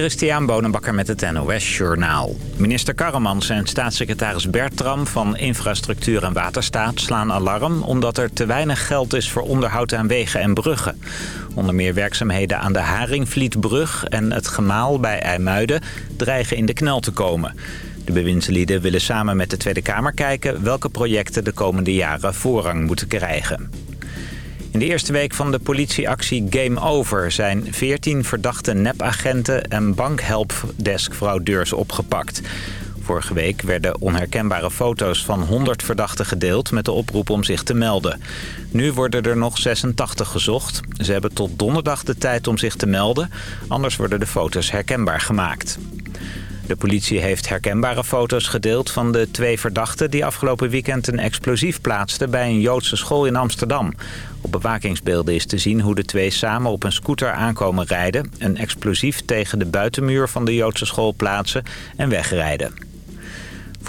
Christian Bonenbakker met het NOS Journaal. Minister Karremans en staatssecretaris Bertram van Infrastructuur en Waterstaat slaan alarm... omdat er te weinig geld is voor onderhoud aan wegen en bruggen. Onder meer werkzaamheden aan de Haringvlietbrug en het gemaal bij IJmuiden dreigen in de knel te komen. De bewindslieden willen samen met de Tweede Kamer kijken welke projecten de komende jaren voorrang moeten krijgen. In de eerste week van de politieactie Game Over zijn 14 verdachte nepagenten en bankhelpdeskfraudeurs opgepakt. Vorige week werden onherkenbare foto's van 100 verdachten gedeeld met de oproep om zich te melden. Nu worden er nog 86 gezocht. Ze hebben tot donderdag de tijd om zich te melden, anders worden de foto's herkenbaar gemaakt. De politie heeft herkenbare foto's gedeeld van de twee verdachten... die afgelopen weekend een explosief plaatsten bij een Joodse school in Amsterdam. Op bewakingsbeelden is te zien hoe de twee samen op een scooter aankomen rijden... een explosief tegen de buitenmuur van de Joodse school plaatsen en wegrijden.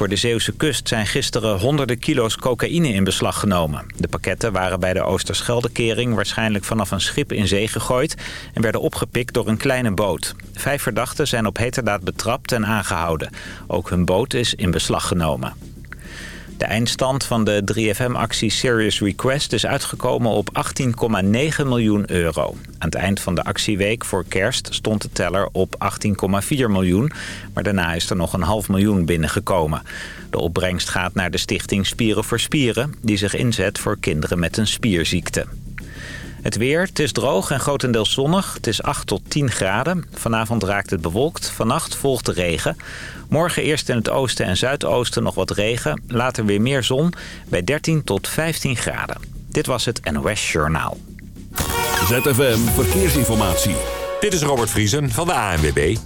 Voor de Zeeuwse kust zijn gisteren honderden kilo's cocaïne in beslag genomen. De pakketten waren bij de Oosterscheldekering waarschijnlijk vanaf een schip in zee gegooid... en werden opgepikt door een kleine boot. Vijf verdachten zijn op heterdaad betrapt en aangehouden. Ook hun boot is in beslag genomen. De eindstand van de 3FM-actie Serious Request is uitgekomen op 18,9 miljoen euro. Aan het eind van de actieweek voor kerst stond de teller op 18,4 miljoen. Maar daarna is er nog een half miljoen binnengekomen. De opbrengst gaat naar de stichting Spieren voor Spieren... die zich inzet voor kinderen met een spierziekte. Het weer, het is droog en grotendeels zonnig. Het is 8 tot 10 graden. Vanavond raakt het bewolkt. Vannacht volgt de regen. Morgen eerst in het oosten en zuidoosten nog wat regen. Later weer meer zon bij 13 tot 15 graden. Dit was het NOS Journaal. ZFM Verkeersinformatie. Dit is Robert Vriesen van de ANWB.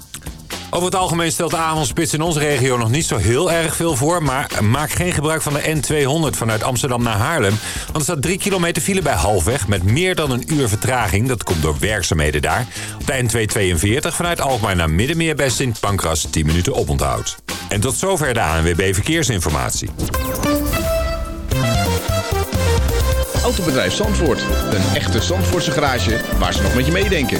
Over het algemeen stelt de avondspits in onze regio nog niet zo heel erg veel voor. Maar maak geen gebruik van de N200 vanuit Amsterdam naar Haarlem. Want er staat 3 kilometer file bij halfweg met meer dan een uur vertraging. Dat komt door werkzaamheden daar. Op de N242 vanuit Alkmaar naar Middenmeer bij Sint Pancras 10 minuten oponthoud. En tot zover de ANWB Verkeersinformatie. Autobedrijf Zandvoort. Een echte Zandvoortse garage waar ze nog met je meedenken.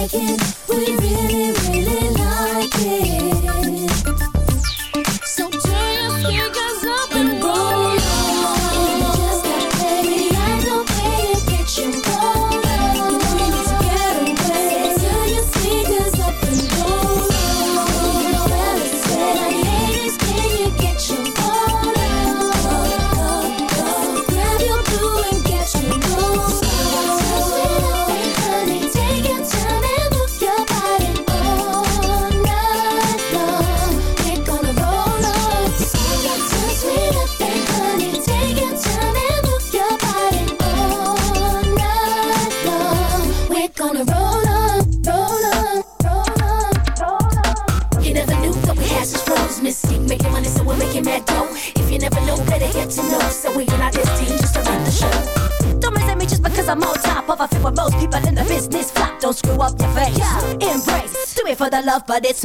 like it, we really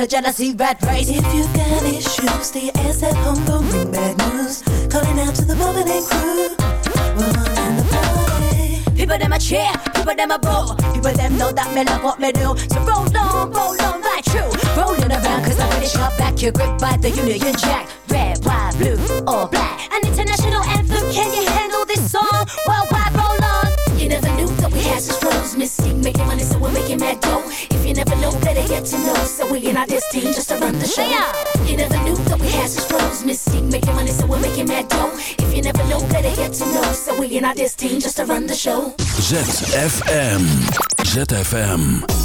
the jealousy rat race. If you got issues, stay your ass at home, don't bring bad news. Calling out to the moment and crew. We're in the party. People them a cheer, people them a boo. People them know that me love what me do. So roll on, roll on, that true. Rolling around cause I finish up back your grip by the Union Jack. Red, white, blue, or black. An international anthem, can you handle this song? Worldwide, roll on. You never knew that we had such flows. Mis-Teeq. making money, so we're making mad dough. If you never know, better get to know we in our destiny just to run the show. You never knew that we had such flows. Mis-Teeq making money, so we're making mad dough. If you never know, better get to know. So we in our destiny just to run the show. ZFM. ZFM.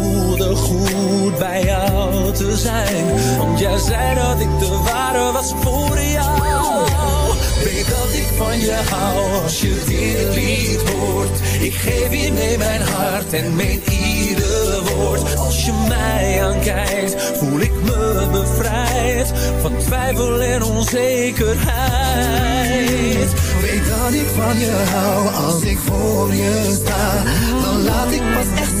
goed bij jou te zijn. Want jij zei dat ik de ware was voor jou. Weet dat ik van je hou als je dit lied hoort Ik geef je mee mijn hart en meen ieder woord. Als je mij aankijkt voel ik me bevrijd Van twijfel en onzekerheid. Weet dat ik van je hou als ik voor je sta. Dan laat ik pas echt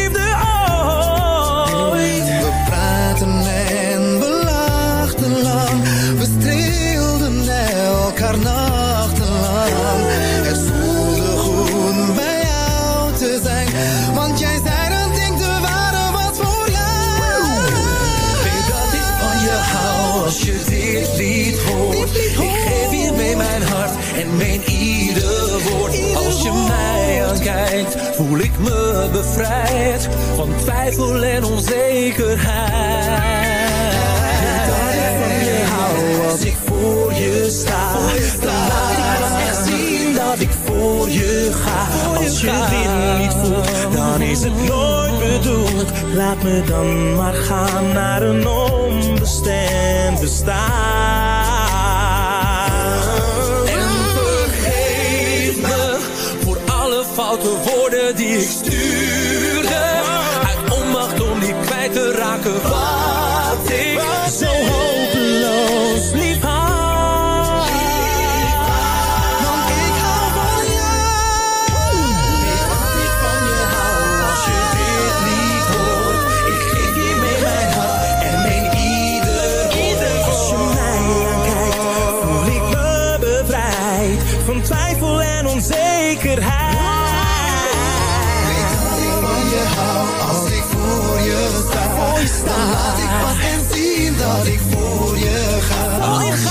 elkaar nachtenlang. Het voelde goed bij jou te zijn. Want jij zei dat ik de ware was voor jou. Weet dat ik van je hou als je dit lied hoort. Ik geef je mee mijn hart en meen ieder woord. Als je mij aankijkt, voel ik me bevrijd van twijfel en onzekerheid. Weet dat ik van je hou als ik voor je ga. Als je dit niet voelt, dan is het nooit bedoeld. Laat me dan maar gaan naar een onbestemd bestaan. En vergeef me voor alle foute woorden die ik stuurde. Uit onmacht om niet kwijt te raken ik pas echt zien dat ik voor je ga.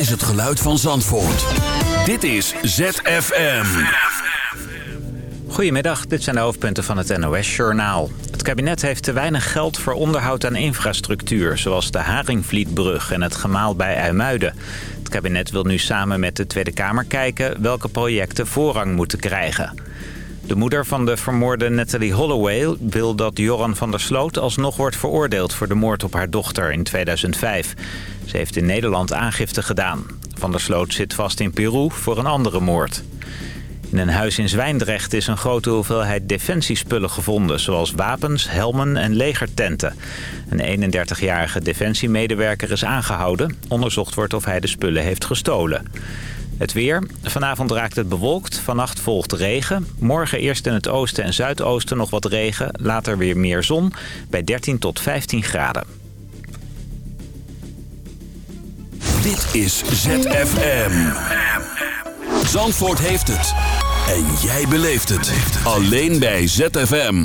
Is het geluid van Zandvoort. Dit is ZFM. Goedemiddag, dit zijn de hoofdpunten van het NOS-journaal. Het kabinet heeft te weinig geld voor onderhoud aan infrastructuur... zoals de Haringvlietbrug en het gemaal bij IJmuiden. Het kabinet wil nu samen met de Tweede Kamer kijken... welke projecten voorrang moeten krijgen. De moeder van de vermoorde Natalie Holloway wil dat Joran van der Sloot alsnog wordt veroordeeld voor de moord op haar dochter in 2005. Ze heeft in Nederland aangifte gedaan. Van der Sloot zit vast in Peru voor een andere moord. In een huis in Zwijndrecht is een grote hoeveelheid defensiespullen gevonden... zoals wapens, helmen en legertenten. Een 31-jarige defensiemedewerker is aangehouden. Onderzocht wordt of hij de spullen heeft gestolen. Het weer. Vanavond raakt het bewolkt. Vannacht volgt regen. Morgen eerst in het oosten en zuidoosten nog wat regen. Later weer meer zon. Bij 13 tot 15 graden. Dit is ZFM. Zandvoort heeft het. En jij beleeft het. Alleen bij ZFM.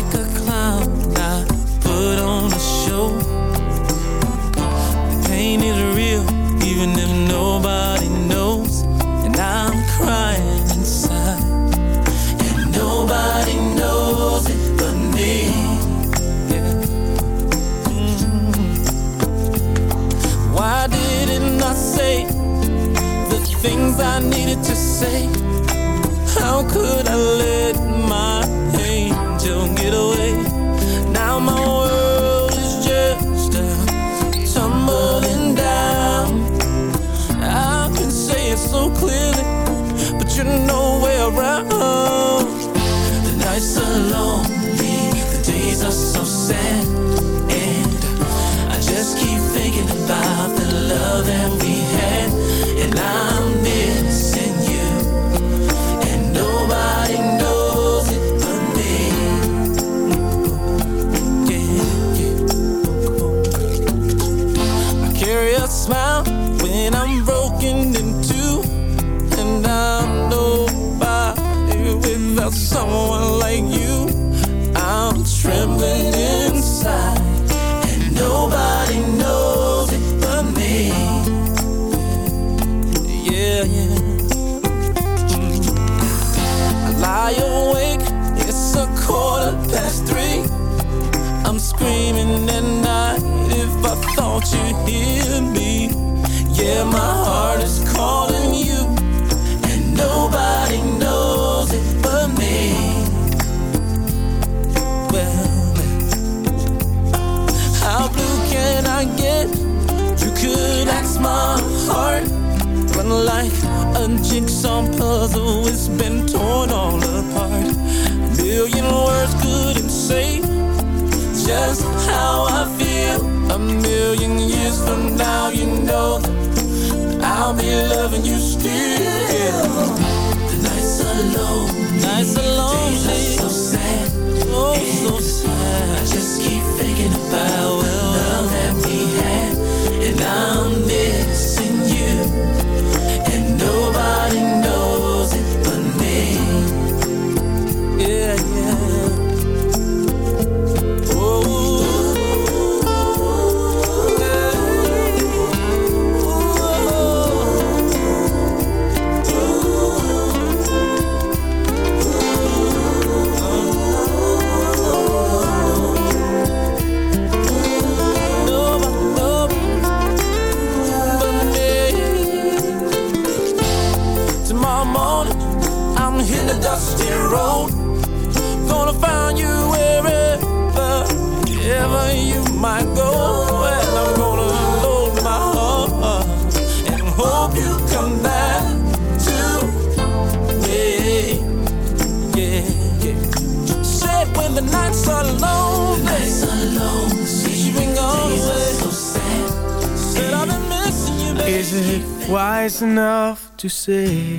like a clown I put on a show. The pain is real, even if nobody knows. And I'm crying inside. And nobody knows it but me. Yeah. Mm -hmm. Why didn't I say the things I needed to say? How could I live? open like a jigsaw puzzle. It's been torn all apart. A words couldn't say just how I feel. A million years from now, you know I'll be loving you still. The nights alone. Nights alone. Days are so sad. Oh, so sad. I just keep thinking about the love that we had, and I'm missing nobody dusty road. Gonna find you wherever, ever you might go. And I'm gonna load my heart and hope you come back to me. Yeah, yeah. Said when the nights are lonely, the nights are lonely. Since you've been gone away, so. Said I've been missing you, baby. Is it wise enough to say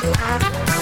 Thank.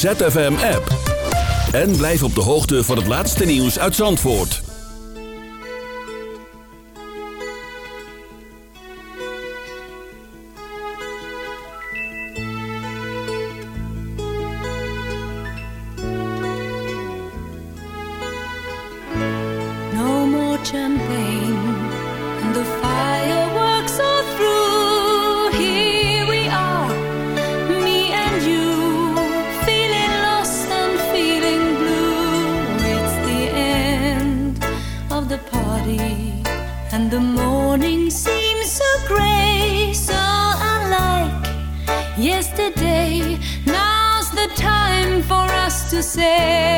ZFM-app. En blijf op de hoogte van het laatste nieuws uit Zandvoort. No more the morning seems so gray, so unlike yesterday. Now's the time for us to say.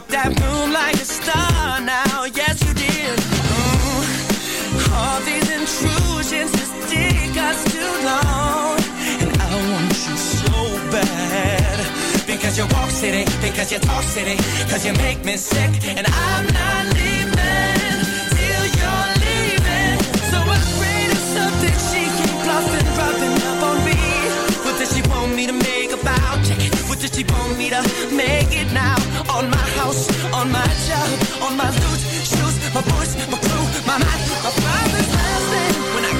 up that room like a star now, yes you did. Ooh, all these intrusions just take us too long. And I want you so bad. Because you walk city, because you talk city, because you make me sick. And I'm not leaving till you're leaving. So afraid of something she keeps lost and dropping up on me. What does she want me to make about it? What does she want me to make it now? on my house, on my job, on my loot, shoes, my boys, my crew, my mind, my father's last name. When I